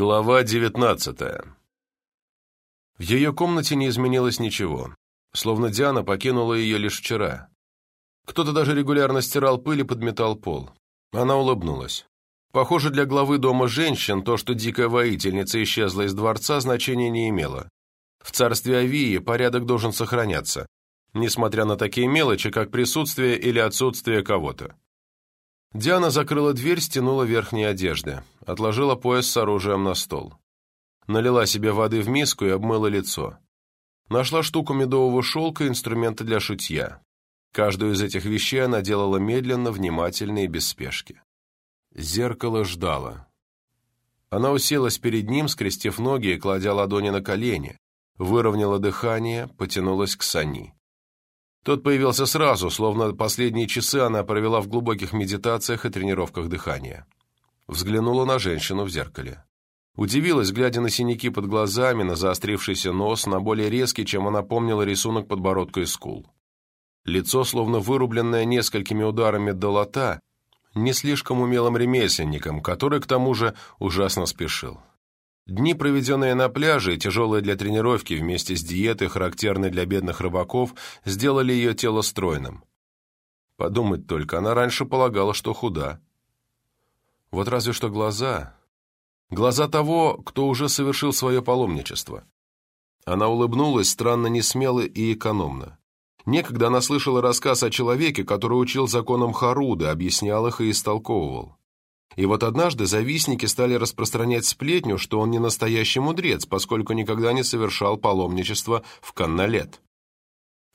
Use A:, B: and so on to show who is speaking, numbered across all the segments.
A: Глава девятнадцатая. В ее комнате не изменилось ничего, словно Диана покинула ее лишь вчера. Кто-то даже регулярно стирал пыль и подметал пол. Она улыбнулась. Похоже, для главы дома женщин то, что дикая воительница исчезла из дворца, значения не имело. В царстве Авии порядок должен сохраняться, несмотря на такие мелочи, как присутствие или отсутствие кого-то. Диана закрыла дверь, стянула верхние одежды, отложила пояс с оружием на стол. Налила себе воды в миску и обмыла лицо. Нашла штуку медового шелка и инструменты для шитья. Каждую из этих вещей она делала медленно, внимательно и без спешки. Зеркало ждало. Она уселась перед ним, скрестив ноги и кладя ладони на колени, выровняла дыхание, потянулась к Сани. Тот появился сразу, словно последние часы она провела в глубоких медитациях и тренировках дыхания. Взглянула на женщину в зеркале. Удивилась, глядя на синяки под глазами, на заострившийся нос, на более резкий, чем она помнила рисунок подбородка и скул. Лицо, словно вырубленное несколькими ударами долота, не слишком умелым ремесленником, который, к тому же, ужасно спешил. Дни, проведенные на пляже, тяжелые для тренировки вместе с диетой, характерной для бедных рыбаков, сделали ее тело стройным. Подумать только, она раньше полагала, что худа. Вот разве что глаза. Глаза того, кто уже совершил свое паломничество. Она улыбнулась странно несмело и экономно. Некогда она слышала рассказ о человеке, который учил законам Харуды, объяснял их и истолковывал. И вот однажды завистники стали распространять сплетню, что он не настоящий мудрец, поскольку никогда не совершал паломничество в Канналет.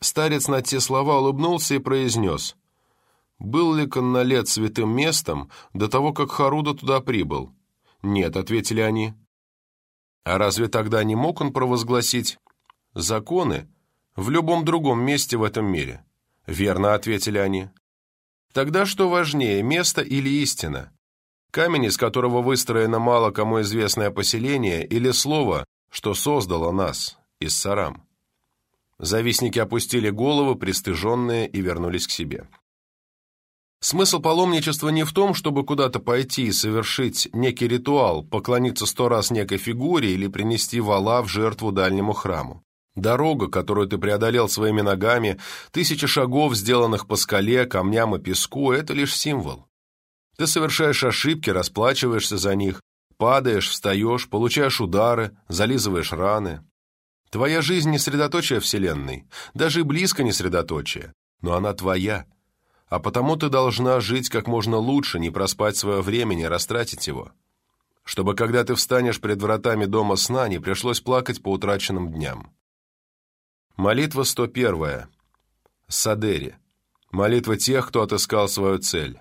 A: Старец на те слова улыбнулся и произнес, «Был ли Канналет святым местом до того, как Харуда туда прибыл?» «Нет», — ответили они. «А разве тогда не мог он провозгласить законы в любом другом месте в этом мире?» «Верно», — ответили они. «Тогда что важнее, место или истина?» Камень, из которого выстроено мало кому известное поселение, или слово, что создало нас, из Сарам. Завистники опустили головы, пристыженные, и вернулись к себе. Смысл паломничества не в том, чтобы куда-то пойти и совершить некий ритуал, поклониться сто раз некой фигуре или принести вала в жертву дальнему храму. Дорога, которую ты преодолел своими ногами, тысячи шагов, сделанных по скале, камням и песку – это лишь символ. Ты совершаешь ошибки, расплачиваешься за них, падаешь, встаешь, получаешь удары, зализываешь раны. Твоя жизнь не средоточие Вселенной, даже и близко не средоточие, но она твоя. А потому ты должна жить как можно лучше, не проспать свое время, не растратить его. Чтобы, когда ты встанешь пред вратами дома сна, не пришлось плакать по утраченным дням. Молитва 101. Садери. Молитва тех, кто отыскал свою цель.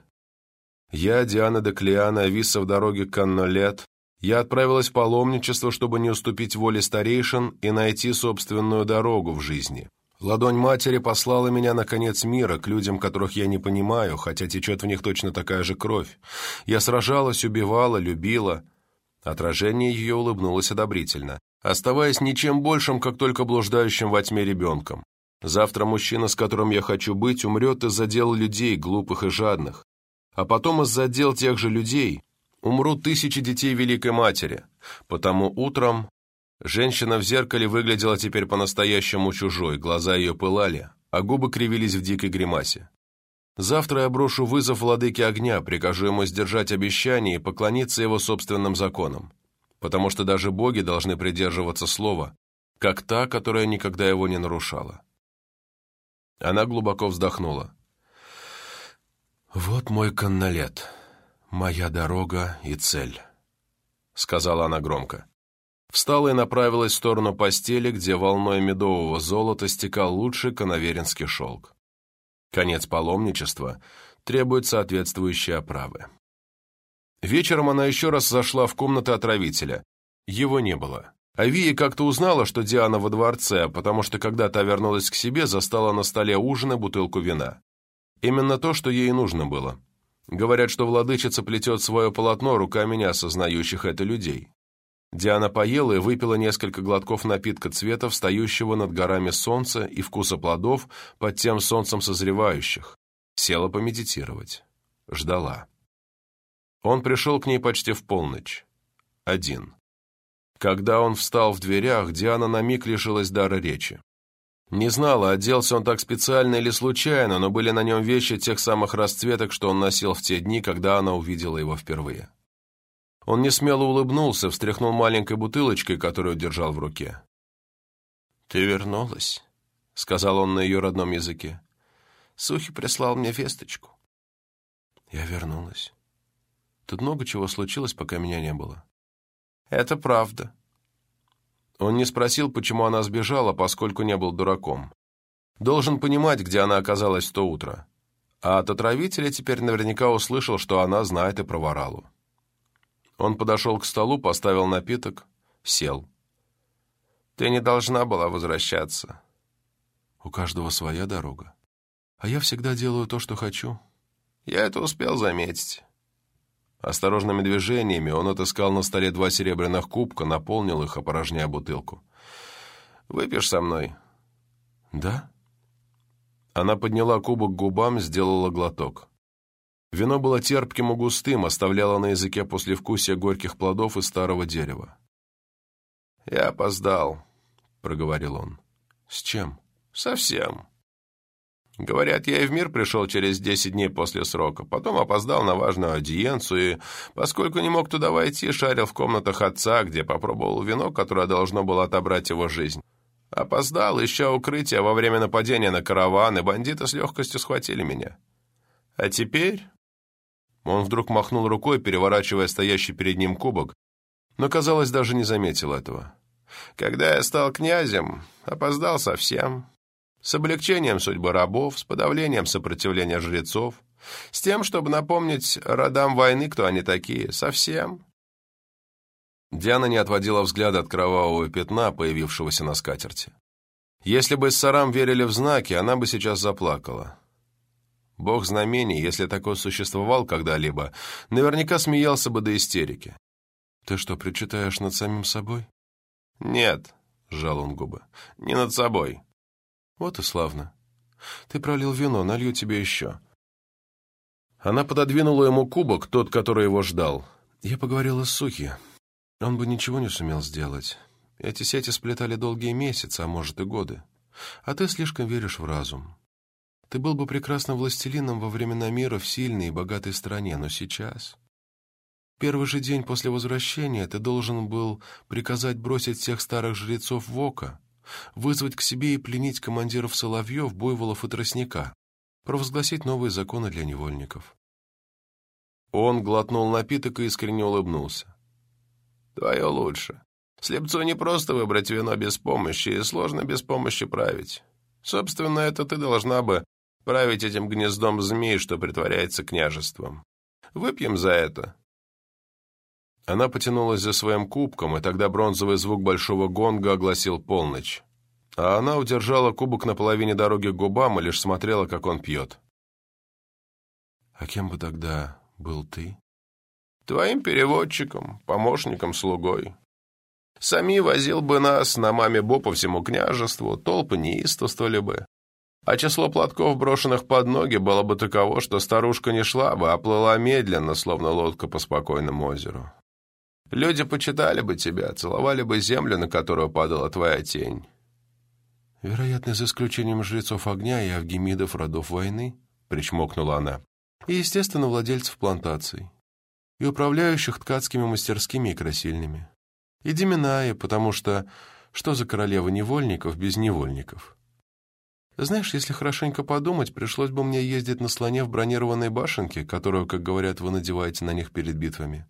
A: Я, Диана де Клеана, Ависа в дороге к Аннолет. Я отправилась в паломничество, чтобы не уступить воле старейшин и найти собственную дорогу в жизни. Ладонь матери послала меня на конец мира, к людям, которых я не понимаю, хотя течет в них точно такая же кровь. Я сражалась, убивала, любила. Отражение ее улыбнулось одобрительно, оставаясь ничем большим, как только блуждающим во тьме ребенком. Завтра мужчина, с которым я хочу быть, умрет из-за дел людей, глупых и жадных а потом из-за дел тех же людей умрут тысячи детей Великой Матери, потому утром женщина в зеркале выглядела теперь по-настоящему чужой, глаза ее пылали, а губы кривились в дикой гримасе. Завтра я брошу вызов владыке огня, прикажу ему сдержать обещание и поклониться его собственным законам, потому что даже боги должны придерживаться слова, как та, которая никогда его не нарушала. Она глубоко вздохнула. «Вот мой каннолет, моя дорога и цель», — сказала она громко. Встала и направилась в сторону постели, где волной медового золота стекал лучший коноверинский шелк. Конец паломничества требует соответствующей оправы. Вечером она еще раз зашла в комнату отравителя. Его не было. Авия как-то узнала, что Диана во дворце, потому что когда та вернулась к себе, застала на столе ужин и бутылку вина. Именно то, что ей нужно было. Говорят, что владычица плетет свое полотно руками неосознающих это людей. Диана поела и выпила несколько глотков напитка цвета, встающего над горами солнца и вкуса плодов под тем солнцем созревающих. Села помедитировать. Ждала. Он пришел к ней почти в полночь. Один. Когда он встал в дверях, Диана на миг лишилась дара речи. Не знала, оделся он так специально или случайно, но были на нем вещи тех самых расцветок, что он носил в те дни, когда она увидела его впервые. Он несмело улыбнулся, встряхнул маленькой бутылочкой, которую держал в руке. «Ты вернулась», — сказал он на ее родном языке. «Сухи прислал мне весточку». Я вернулась. Тут много чего случилось, пока меня не было. «Это правда». Он не спросил, почему она сбежала, поскольку не был дураком. Должен понимать, где она оказалась в то утро. А от отравителя теперь наверняка услышал, что она знает и про Воралу. Он подошел к столу, поставил напиток, сел. «Ты не должна была возвращаться». «У каждого своя дорога. А я всегда делаю то, что хочу». «Я это успел заметить». Осторожными движениями он отыскал на столе два серебряных кубка, наполнил их, опорожняя бутылку. «Выпьешь со мной?» «Да». Она подняла кубок к губам, сделала глоток. Вино было терпким и густым, оставляло на языке послевкусие горьких плодов и старого дерева. «Я опоздал», — проговорил он. «С чем?» «Совсем. Говорят, я и в мир пришел через десять дней после срока, потом опоздал на важную аудиенцию и, поскольку не мог туда войти, шарил в комнатах отца, где попробовал вино, которое должно было отобрать его жизнь. Опоздал, ища укрытие во время нападения на караван, и бандиты с легкостью схватили меня. А теперь он вдруг махнул рукой, переворачивая стоящий перед ним кубок, но, казалось, даже не заметил этого. «Когда я стал князем, опоздал совсем. С облегчением судьбы рабов, с подавлением сопротивления жрецов, с тем, чтобы напомнить родам войны, кто они такие, совсем». Диана не отводила взгляда от кровавого пятна, появившегося на скатерти. Если бы Сарам верили в знаки, она бы сейчас заплакала. Бог знамений, если такой существовал когда-либо, наверняка смеялся бы до истерики. «Ты что, причитаешь над самим собой?» «Нет», — сжал он губы, — «не над собой». «Вот и славно. Ты пролил вино, налью тебе еще». Она пододвинула ему кубок, тот, который его ждал. Я поговорила с Сухи. Он бы ничего не сумел сделать. Эти сети сплетали долгие месяцы, а может и годы. А ты слишком веришь в разум. Ты был бы прекрасным властелином во времена мира в сильной и богатой стране, но сейчас... Первый же день после возвращения ты должен был приказать бросить всех старых жрецов в око, вызвать к себе и пленить командиров соловьев, буйволов и тростника, провозгласить новые законы для невольников. Он глотнул напиток и искренне улыбнулся. «Твое лучше. Слепцу не просто выбрать вино без помощи, и сложно без помощи править. Собственно, это ты должна бы править этим гнездом змей, что притворяется княжеством. Выпьем за это». Она потянулась за своим кубком, и тогда бронзовый звук большого гонга огласил полночь. А она удержала кубок на половине дороги к губам и лишь смотрела, как он пьет. «А кем бы тогда был ты?»
B: «Твоим переводчиком, помощником, слугой. Сами возил бы нас на маме Бо по всему княжеству, толпы неистовствовали бы. А число платков, брошенных под ноги, было бы таково, что старушка не шла бы, а плыла медленно, словно лодка по спокойному озеру. Люди почитали бы тебя, целовали бы землю, на которую падала твоя тень.
A: Вероятно, за исключением жрецов огня и авгемидов родов войны, причмокнула она, и, естественно, владельцев плантаций, и управляющих ткацкими мастерскими и красильнями, и Деминаи, потому что что за королева невольников без невольников? Знаешь, если хорошенько подумать, пришлось бы мне ездить на слоне в бронированной башенке, которую, как говорят, вы надеваете на них перед битвами.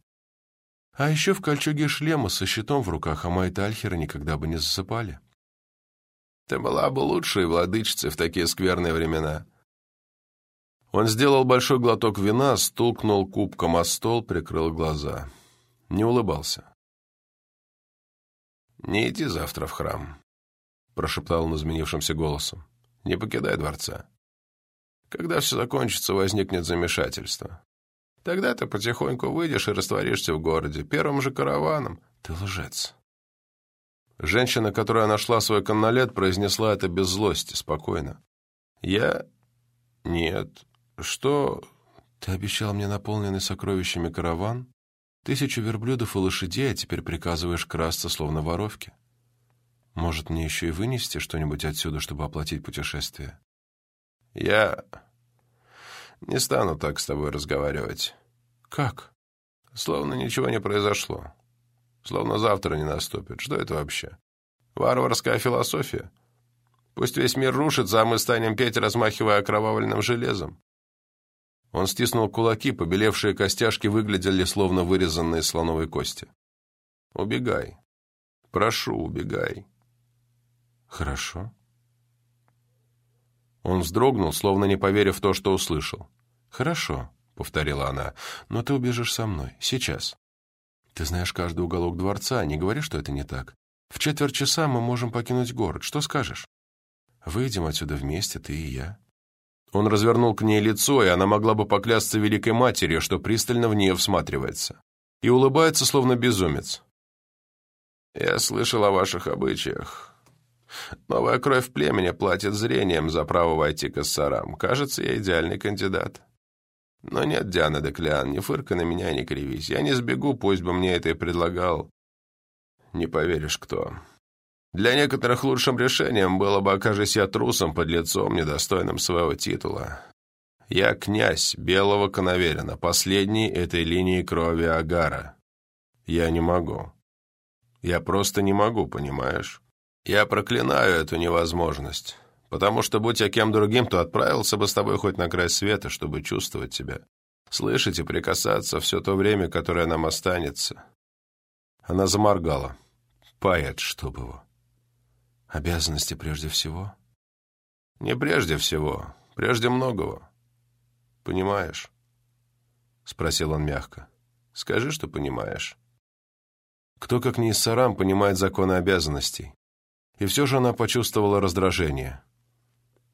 A: А еще в кольчуге шлема со щитом в руках, а мои тальхеры никогда бы не засыпали.
B: Ты была бы лучшей владычицей в такие скверные времена.
A: Он сделал большой глоток вина, стукнул кубком о стол, прикрыл глаза. Не улыбался.
B: «Не иди завтра в храм», — прошептал он изменившимся голосом. Не покидай дворца. Когда все закончится, возникнет замешательство. Тогда ты потихоньку выйдешь и растворишься в городе, первым же караваном. Ты лжец.
A: Женщина, которая нашла свой каннолет, произнесла это без злости, спокойно.
B: Я... Нет. Что...
A: Ты обещал мне наполненный сокровищами караван? Тысячу верблюдов и лошадей, а теперь приказываешь красться, словно воровки. Может, мне еще и вынести что-нибудь отсюда, чтобы оплатить путешествие?
B: Я не стану так с тобой разговаривать.
A: Как?
B: Словно ничего не произошло. Словно завтра не наступит. Что это вообще? Варварская философия? Пусть весь мир рушится, а мы станем петь, размахивая окровавленным железом. Он стиснул кулаки, побелевшие костяшки выглядели словно вырезанные слоновой кости. «Убегай. Прошу, убегай».
A: «Хорошо».
B: Он вздрогнул, словно не поверив в то, что услышал.
A: «Хорошо», — повторила она, — «но ты убежишь со мной. Сейчас. Ты знаешь каждый уголок дворца, не говори, что это не так. В четверть часа мы можем покинуть город. Что скажешь? Выйдем отсюда вместе, ты и я».
B: Он развернул к ней лицо, и она могла бы поклясться Великой Матерью, что пристально в нее всматривается. И улыбается, словно безумец. «Я слышал о ваших обычаях. Новая кровь племени платит зрением за право войти к Ассарам. Кажется, я идеальный кандидат. Но нет, Диана Деклеан, не фырка на меня, не кривись. Я не сбегу, пусть бы мне это и предлагал. Не поверишь, кто». Для некоторых лучшим решением было бы, окажись я трусом под лицом, недостойным своего титула. Я князь Белого Коноверина, последний этой линии крови Агара. Я не могу. Я просто не могу, понимаешь? Я проклинаю эту невозможность, потому что, будь я кем другим, то отправился бы с тобой хоть на край света, чтобы чувствовать тебя, слышать и прикасаться все то время, которое нам останется. Она заморгала. Поэт, чтоб его.
A: Обязанности прежде всего?
B: Не прежде всего, прежде многого. Понимаешь? Спросил он мягко. Скажи, что понимаешь. Кто, как не Иссарам, понимает законы обязанностей? И все же она почувствовала раздражение.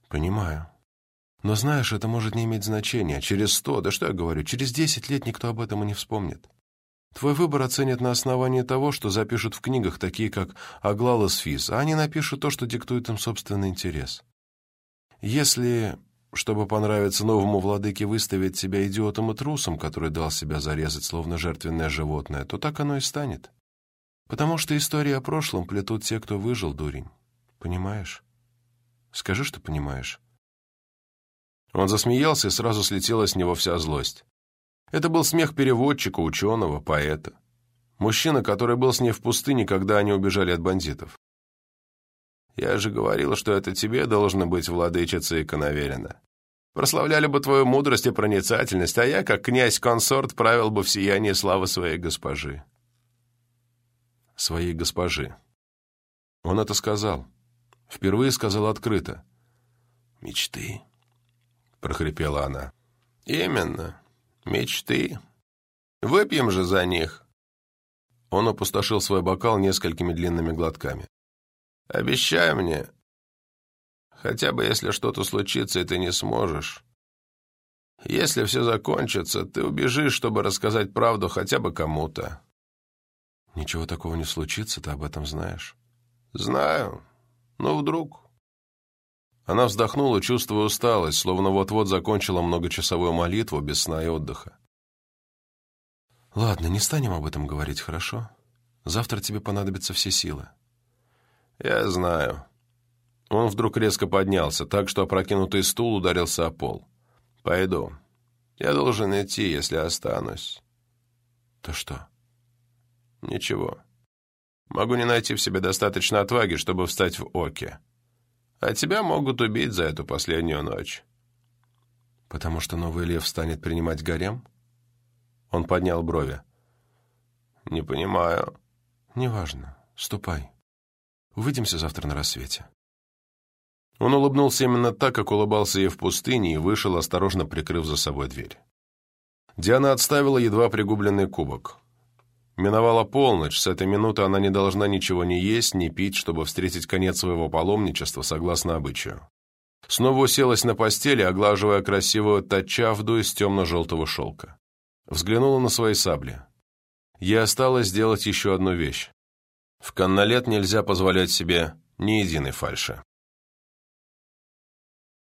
A: Понимаю. Но знаешь, это может не иметь значения. Через сто, да что я говорю, через десять лет никто об этом и не вспомнит. Твой выбор оценят на основании того, что запишут в книгах, такие как Аглал и Сфиз, а они напишут то, что диктует им собственный интерес. Если, чтобы понравиться новому владыке, выставить себя идиотом и трусом, который дал себя зарезать, словно жертвенное животное, то так оно и станет. Потому что истории о прошлом плетут те, кто выжил, дурень. Понимаешь? Скажи, что понимаешь.
B: Он засмеялся, и сразу слетела с него вся злость. Это был смех переводчика, ученого, поэта. Мужчина, который был с ней в пустыне, когда они убежали от бандитов. Я же говорил, что это тебе должно быть владычица Иконоверина. Прославляли бы твою мудрость и проницательность, а я, как князь-консорт, правил бы в сиянии славы своей госпожи.
A: Своей госпожи. Он это сказал. Впервые сказал открыто.
B: «Мечты», — прохрипела она. «Именно. Мечты. Выпьем же за них.
A: Он опустошил свой бокал несколькими длинными глотками.
B: Обещай мне, хотя бы если что-то случится, и ты не сможешь. Если все закончится, ты убежишь, чтобы рассказать правду хотя бы кому-то.
A: Ничего такого не случится, ты об этом знаешь?
B: Знаю. Но вдруг...
A: Она вздохнула, чувствуя усталость, словно вот-вот закончила многочасовую молитву без сна и отдыха. «Ладно, не станем об этом говорить, хорошо? Завтра тебе понадобятся все силы».
B: «Я знаю». Он вдруг резко поднялся, так что опрокинутый стул ударился о пол. «Пойду. Я должен идти, если останусь».
A: «То что?»
B: «Ничего. Могу не найти в себе достаточно отваги, чтобы встать в оке» а тебя могут убить за эту последнюю ночь».
A: «Потому что новый лев станет принимать гарем?»
B: Он поднял брови. «Не понимаю».
A: «Неважно. Ступай. Увидимся завтра на рассвете».
B: Он улыбнулся именно так, как улыбался ей в пустыне, и вышел, осторожно прикрыв за собой дверь. Диана отставила едва пригубленный кубок. Миновала полночь, с этой минуты она не должна ничего не есть, не пить, чтобы встретить конец своего паломничества, согласно обычаю. Снова уселась на постели, оглаживая красивую тачавду из темно-желтого шелка. Взглянула на свои сабли. Ей осталось сделать еще одну вещь. В каннолет нельзя позволять себе ни единой фальши.